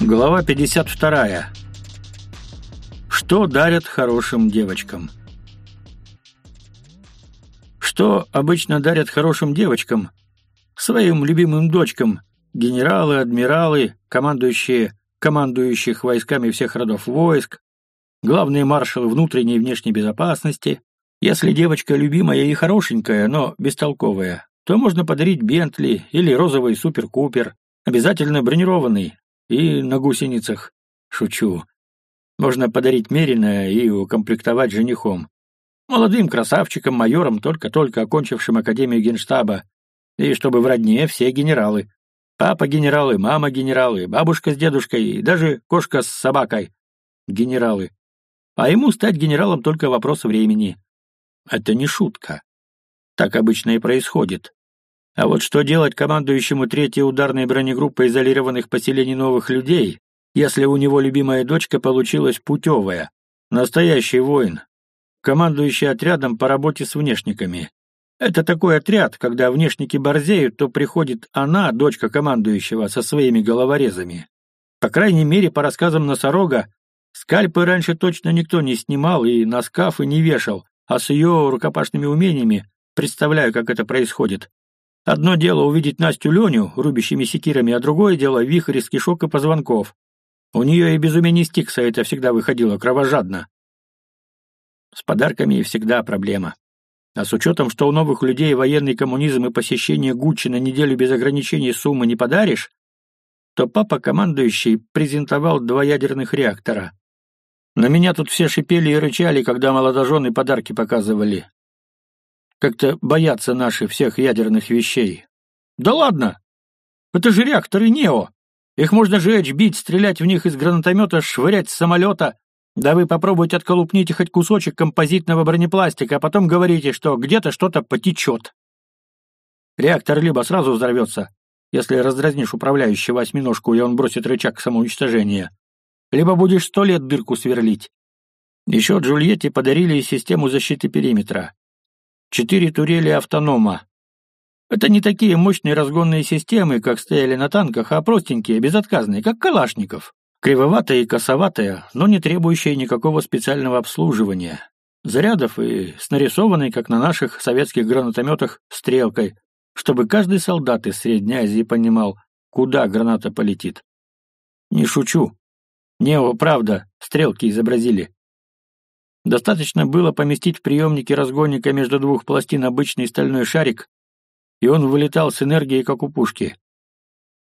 Глава 52. Что дарят хорошим девочкам? Что обычно дарят хорошим девочкам? Своим любимым дочкам, генералы, адмиралы, командующие командующих войсками всех родов войск, главные маршалы внутренней и внешней безопасности. Если девочка любимая и хорошенькая, но бестолковая, то можно подарить Бентли или розовый супер-купер, обязательно бронированный, и на гусеницах. Шучу. Можно подарить Мерина и укомплектовать женихом. Молодым красавчиком, майором, только-только окончившим Академию Генштаба. И чтобы в родне все генералы. Папа генералы, мама генералы, бабушка с дедушкой и даже кошка с собакой. Генералы. А ему стать генералом только вопрос времени. Это не шутка. Так обычно и происходит. А вот что делать командующему третьей ударной бронегруппой изолированных поселений новых людей, если у него любимая дочка получилась путевая, настоящий воин, командующий отрядом по работе с внешниками. Это такой отряд, когда внешники борзеют, то приходит она, дочка командующего, со своими головорезами. По крайней мере, по рассказам носорога, скальпы раньше точно никто не снимал и на скафы не вешал, а с ее рукопашными умениями представляю, как это происходит. Одно дело увидеть Настю Леню, рубящими секирами, а другое дело — вихрь из кишок и позвонков. У нее и без умения Стикса это всегда выходило кровожадно. С подарками всегда проблема. А с учетом, что у новых людей военный коммунизм и посещение Гуччи на неделю без ограничений суммы не подаришь, то папа командующий презентовал два ядерных реактора. На меня тут все шипели и рычали, когда молодожены подарки показывали. Как-то боятся наши всех ядерных вещей. Да ладно! Это же реакторы НЕО. Их можно жечь, бить, стрелять в них из гранатомета, швырять с самолета. Да вы попробуйте отколупните хоть кусочек композитного бронепластика, а потом говорите, что где-то что-то потечет. Реактор либо сразу взорвется, если раздразнишь управляющего осьминожку, и он бросит рычаг самоуничтожения, либо будешь сто лет дырку сверлить. Еще Джульетте подарили систему защиты периметра четыре турели автонома. Это не такие мощные разгонные системы, как стояли на танках, а простенькие, безотказные, как Калашников. Кривоватая и косоватая, но не требующая никакого специального обслуживания. Зарядов и с нарисованной, как на наших советских гранатометах, стрелкой, чтобы каждый солдат из Средней Азии понимал, куда граната полетит. Не шучу. Нео, правда, стрелки изобразили. Достаточно было поместить в приемнике разгонника между двух пластин обычный стальной шарик, и он вылетал с энергией, как у пушки.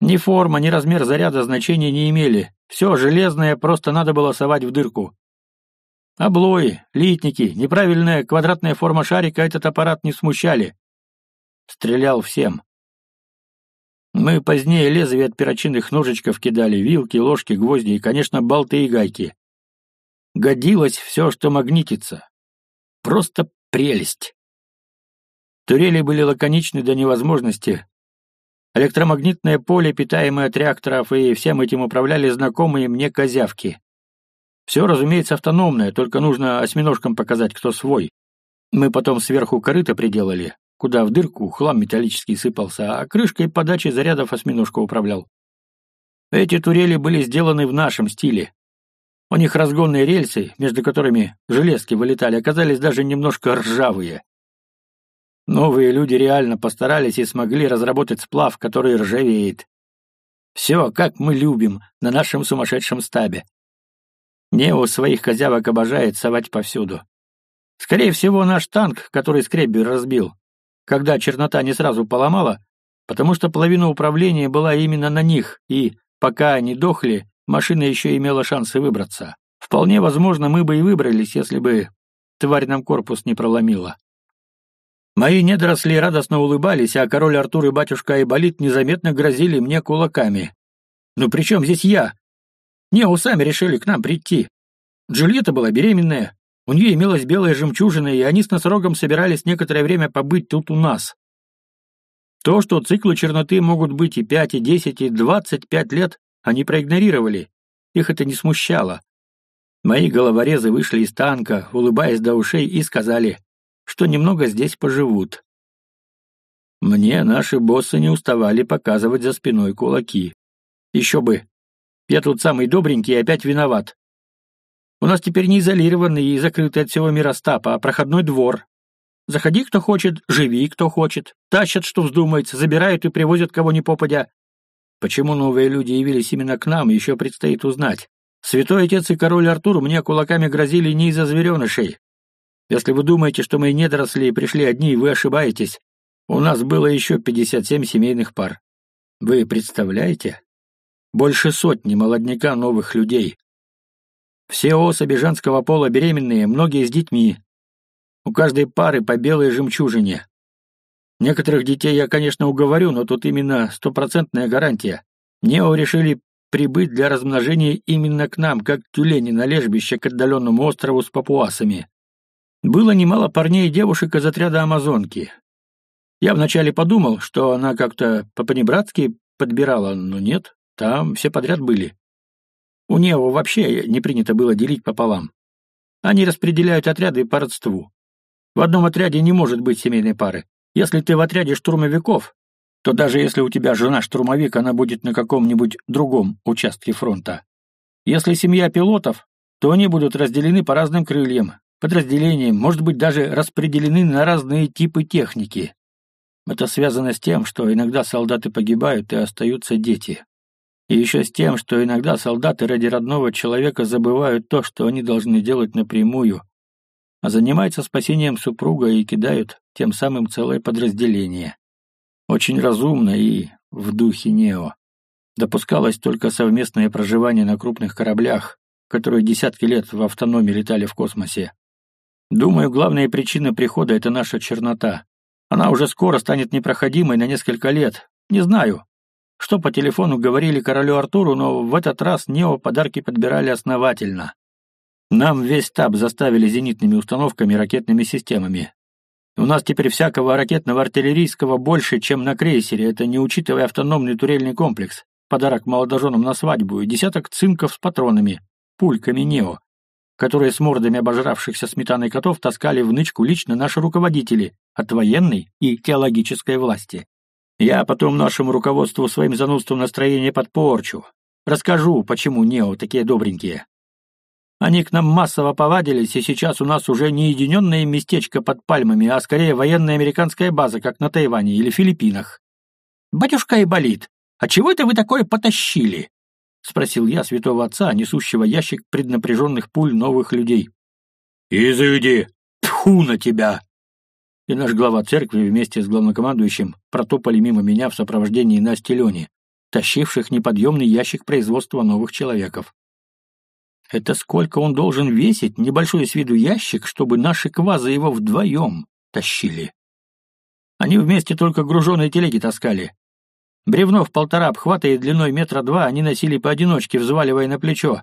Ни форма, ни размер заряда значения не имели. Все железное просто надо было совать в дырку. Облои, литники, неправильная квадратная форма шарика этот аппарат не смущали. Стрелял всем. Мы позднее лезвие от перочинных ножичков кидали, вилки, ложки, гвозди и, конечно, болты и гайки годилось все, что магнитится. Просто прелесть. Турели были лаконичны до невозможности. Электромагнитное поле, питаемое от реакторов, и всем этим управляли знакомые мне козявки. Все, разумеется, автономное, только нужно осьминожкам показать, кто свой. Мы потом сверху корыто приделали, куда в дырку хлам металлический сыпался, а крышкой подачи зарядов осьминожка управлял. Эти турели были сделаны в нашем стиле. У них разгонные рельсы, между которыми железки вылетали, оказались даже немножко ржавые. Новые люди реально постарались и смогли разработать сплав, который ржавеет. Все, как мы любим, на нашем сумасшедшем стабе. Нео своих козявок обожает совать повсюду. Скорее всего, наш танк, который скреббер разбил, когда чернота не сразу поломала, потому что половина управления была именно на них, и, пока они дохли, машина еще имела шансы выбраться. Вполне возможно, мы бы и выбрались, если бы тварь нам корпус не проломила. Мои недоросли радостно улыбались, а король Артур и батюшка Айболит незаметно грозили мне кулаками. «Ну при чем здесь я?» «Не, сами решили к нам прийти. Джульетта была беременная, у нее имелась белая жемчужина, и они с носорогом собирались некоторое время побыть тут у нас. То, что циклы черноты могут быть и пять, и десять, и двадцать пять лет, они проигнорировали. Их это не смущало. Мои головорезы вышли из танка, улыбаясь до ушей, и сказали, что немного здесь поживут. Мне наши боссы не уставали показывать за спиной кулаки. Еще бы. Я тут самый добренький и опять виноват. У нас теперь не изолированный и закрытый от всего мира стапа, а проходной двор. Заходи, кто хочет, живи, кто хочет. Тащат, что вздумается, забирают и привозят кого ни попадя. Почему новые люди явились именно к нам, еще предстоит узнать. Святой отец и король Артур мне кулаками грозили не из-за зверенышей. Если вы думаете, что мы недоросли и пришли одни, вы ошибаетесь. У нас было еще 57 семейных пар. Вы представляете? Больше сотни молодняка новых людей. Все особи женского пола беременные, многие с детьми. У каждой пары по белой жемчужине. Некоторых детей я, конечно, уговорю, но тут именно стопроцентная гарантия. Нео решили прибыть для размножения именно к нам, как тюлени на лежбище к отдаленному острову с папуасами. Было немало парней и девушек из отряда Амазонки. Я вначале подумал, что она как-то по-понебратски подбирала, но нет, там все подряд были. У Нео вообще не принято было делить пополам. Они распределяют отряды по родству. В одном отряде не может быть семейной пары. Если ты в отряде штурмовиков, то даже если у тебя жена штурмовик, она будет на каком-нибудь другом участке фронта. Если семья пилотов, то они будут разделены по разным крыльям, подразделениям, может быть, даже распределены на разные типы техники. Это связано с тем, что иногда солдаты погибают и остаются дети. И еще с тем, что иногда солдаты ради родного человека забывают то, что они должны делать напрямую, а занимаются спасением супруга и кидают тем самым целое подразделение. Очень разумно и в духе Нео. Допускалось только совместное проживание на крупных кораблях, которые десятки лет в автономии летали в космосе. Думаю, главная причина прихода — это наша чернота. Она уже скоро станет непроходимой на несколько лет. Не знаю, что по телефону говорили королю Артуру, но в этот раз Нео подарки подбирали основательно. Нам весь таб заставили зенитными установками и ракетными системами. У нас теперь всякого ракетного артиллерийского больше, чем на крейсере, это не учитывая автономный турельный комплекс, подарок молодоженам на свадьбу и десяток цинков с патронами, пульками Нео, которые с мордами обожравшихся сметаной котов таскали в нычку лично наши руководители от военной и теологической власти. Я потом нашему руководству своим занудством настроение подпорчу. Расскажу, почему Нео такие добренькие. Они к нам массово повадились, и сейчас у нас уже не единенное местечко под пальмами, а скорее военная американская база, как на Тайване или Филиппинах. «Батюшка и болит. А чего это вы такое потащили?» — спросил я святого отца, несущего ящик преднапряженных пуль новых людей. «Изыди! Тьфу на тебя!» и наш глава церкви вместе с главнокомандующим протопали мимо меня в сопровождении Насти Лени, тащивших неподъемный ящик производства новых человеков. Это сколько он должен весить, небольшой с виду ящик, чтобы наши квазы его вдвоем тащили. Они вместе только груженые телеги таскали. Бревно в полтора обхвата и длиной метра два они носили поодиночке, взваливая на плечо.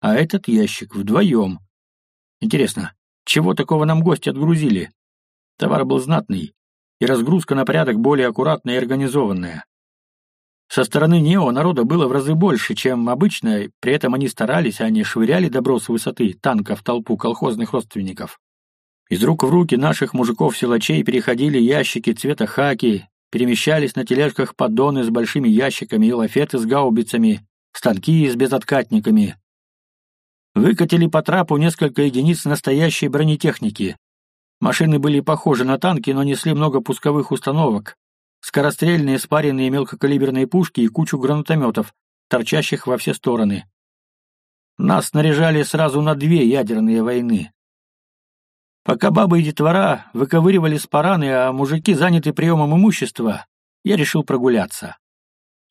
А этот ящик вдвоем. Интересно, чего такого нам гости отгрузили? Товар был знатный, и разгрузка на порядок более аккуратная и организованная. Со стороны Нео народа было в разы больше, чем обычно, при этом они старались, а не швыряли добро с высоты танка в толпу колхозных родственников. Из рук в руки наших мужиков-силачей переходили ящики цвета хаки, перемещались на тележках поддоны с большими ящиками и лафеты с гаубицами, станки с безоткатниками. Выкатили по трапу несколько единиц настоящей бронетехники, Машины были похожи на танки, но несли много пусковых установок, скорострельные спаренные мелкокалиберные пушки и кучу гранатометов, торчащих во все стороны. Нас снаряжали сразу на две ядерные войны. Пока бабы и детвора выковыривали спараны, а мужики заняты приемом имущества, я решил прогуляться.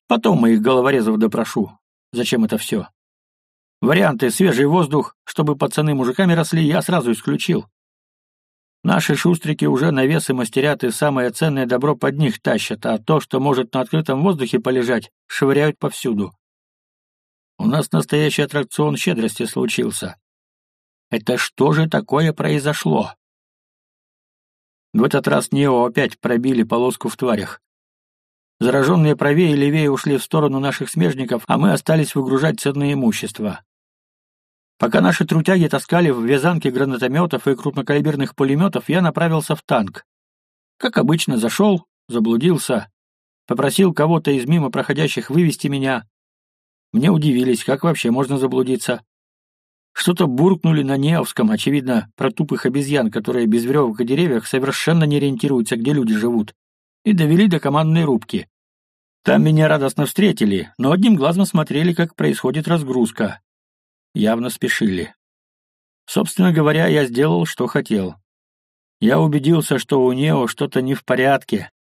Потом моих головорезов допрошу. Зачем это все? Варианты «свежий воздух», чтобы пацаны мужиками росли, я сразу исключил. Наши шустрики уже навесы мастерят и самое ценное добро под них тащат, а то, что может на открытом воздухе полежать, швыряют повсюду. У нас настоящий аттракцион щедрости случился. Это что же такое произошло? В этот раз Нео опять пробили полоску в тварях. Зараженные правее и левее ушли в сторону наших смежников, а мы остались выгружать ценное имущество. Пока наши трутяги таскали в вязанке гранатометов и крупнокалиберных пулеметов, я направился в танк. Как обычно, зашел, заблудился, попросил кого-то из мимо проходящих вывести меня. Мне удивились, как вообще можно заблудиться. Что-то буркнули на Неовском, очевидно, про тупых обезьян, которые без веревок и деревьях совершенно не ориентируются, где люди живут, и довели до командной рубки. Там меня радостно встретили, но одним глазом смотрели, как происходит разгрузка. Явно спешили. Собственно говоря, я сделал, что хотел. Я убедился, что у Нео что-то не в порядке.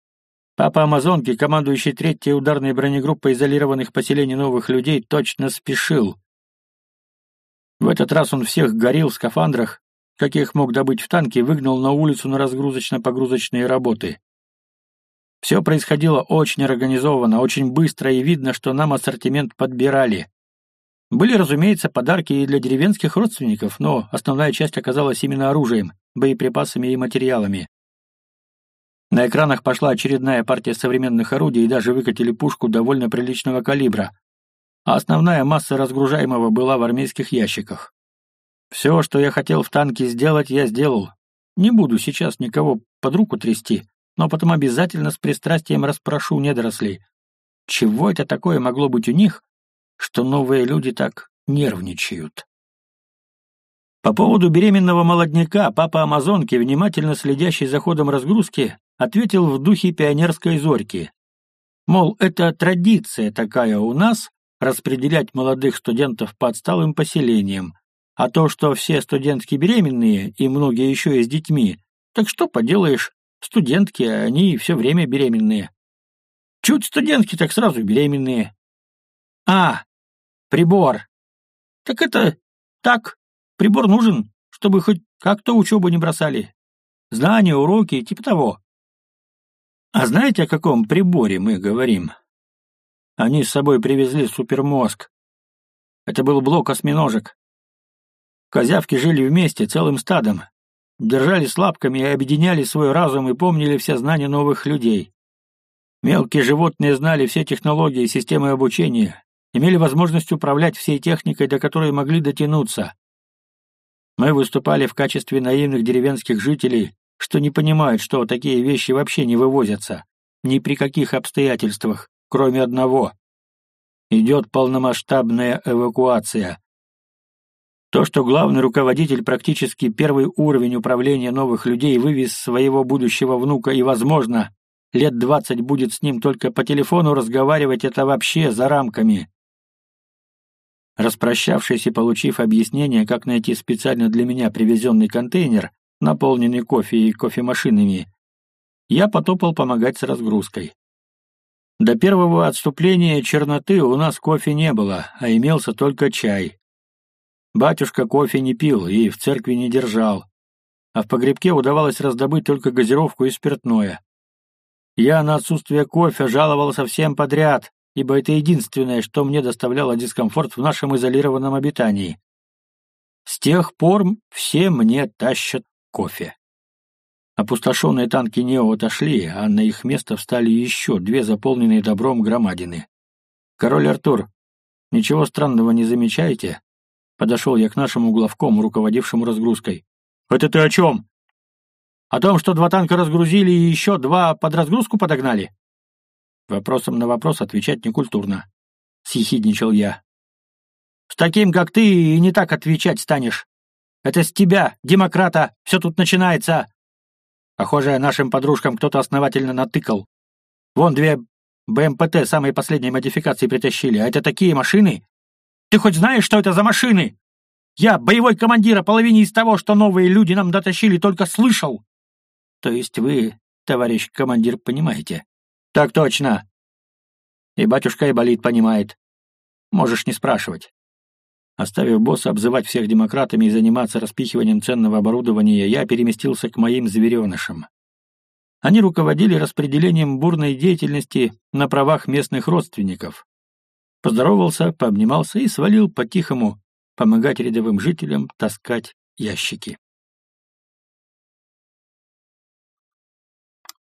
Папа Амазонки, командующий третьей ударной бронегруппой изолированных поселений новых людей, точно спешил. В этот раз он всех горел в скафандрах, каких мог добыть в танке, выгнал на улицу на разгрузочно-погрузочные работы. Все происходило очень организованно, очень быстро, и видно, что нам ассортимент подбирали. Были, разумеется, подарки и для деревенских родственников, но основная часть оказалась именно оружием, боеприпасами и материалами. На экранах пошла очередная партия современных орудий и даже выкатили пушку довольно приличного калибра, а основная масса разгружаемого была в армейских ящиках. Все, что я хотел в танке сделать, я сделал. Не буду сейчас никого под руку трясти, но потом обязательно с пристрастием расспрошу недорослей. Чего это такое могло быть у них, что новые люди так нервничают? По поводу беременного молодняка папа Амазонки, внимательно следящий за ходом разгрузки, ответил в духе пионерской зорьки. Мол, это традиция такая у нас, распределять молодых студентов по отсталым поселениям, а то, что все студентки беременные и многие еще и с детьми, так что поделаешь, студентки, они все время беременные. Чуть студентки, так сразу беременные. А, прибор. Так это так, прибор нужен, чтобы хоть как-то учебу не бросали. Знания, уроки, типа того. А знаете, о каком приборе мы говорим? Они с собой привезли супермозг. Это был блок осьминожек. Козявки жили вместе, целым стадом. Держались лапками и объединяли свой разум и помнили все знания новых людей. Мелкие животные знали все технологии и системы обучения, имели возможность управлять всей техникой, до которой могли дотянуться. Мы выступали в качестве наивных деревенских жителей, что не понимают, что такие вещи вообще не вывозятся, ни при каких обстоятельствах кроме одного. Идет полномасштабная эвакуация. То, что главный руководитель практически первый уровень управления новых людей вывез своего будущего внука и, возможно, лет двадцать будет с ним только по телефону разговаривать, это вообще за рамками. Распрощавшись и получив объяснение, как найти специально для меня привезенный контейнер, наполненный кофе и кофемашинами, я потопал помогать с разгрузкой. До первого отступления черноты у нас кофе не было, а имелся только чай. Батюшка кофе не пил и в церкви не держал, а в погребке удавалось раздобыть только газировку и спиртное. Я на отсутствие кофе жаловался всем подряд, ибо это единственное, что мне доставляло дискомфорт в нашем изолированном обитании. С тех пор все мне тащат кофе. Опустошенные танки Нео отошли, а на их место встали еще две заполненные добром громадины. «Король Артур, ничего странного не замечаете?» Подошел я к нашему главкому, руководившему разгрузкой. «Это ты о чем?» «О том, что два танка разгрузили и еще два под разгрузку подогнали?» Вопросом на вопрос отвечать некультурно. Съехидничал я. «С таким, как ты, и не так отвечать станешь. Это с тебя, демократа, все тут начинается!» Похоже, нашим подружкам кто-то основательно натыкал. Вон две БМПТ самой последней модификации притащили, а это такие машины. Ты хоть знаешь, что это за машины? Я, боевой командир, о половине из того, что новые люди нам дотащили, только слышал. То есть вы, товарищ командир, понимаете? Так точно. И батюшка и болит понимает. Можешь не спрашивать. Оставив босса обзывать всех демократами и заниматься распихиванием ценного оборудования, я переместился к моим зверенышам. Они руководили распределением бурной деятельности на правах местных родственников. Поздоровался, пообнимался и свалил по-тихому помогать рядовым жителям таскать ящики.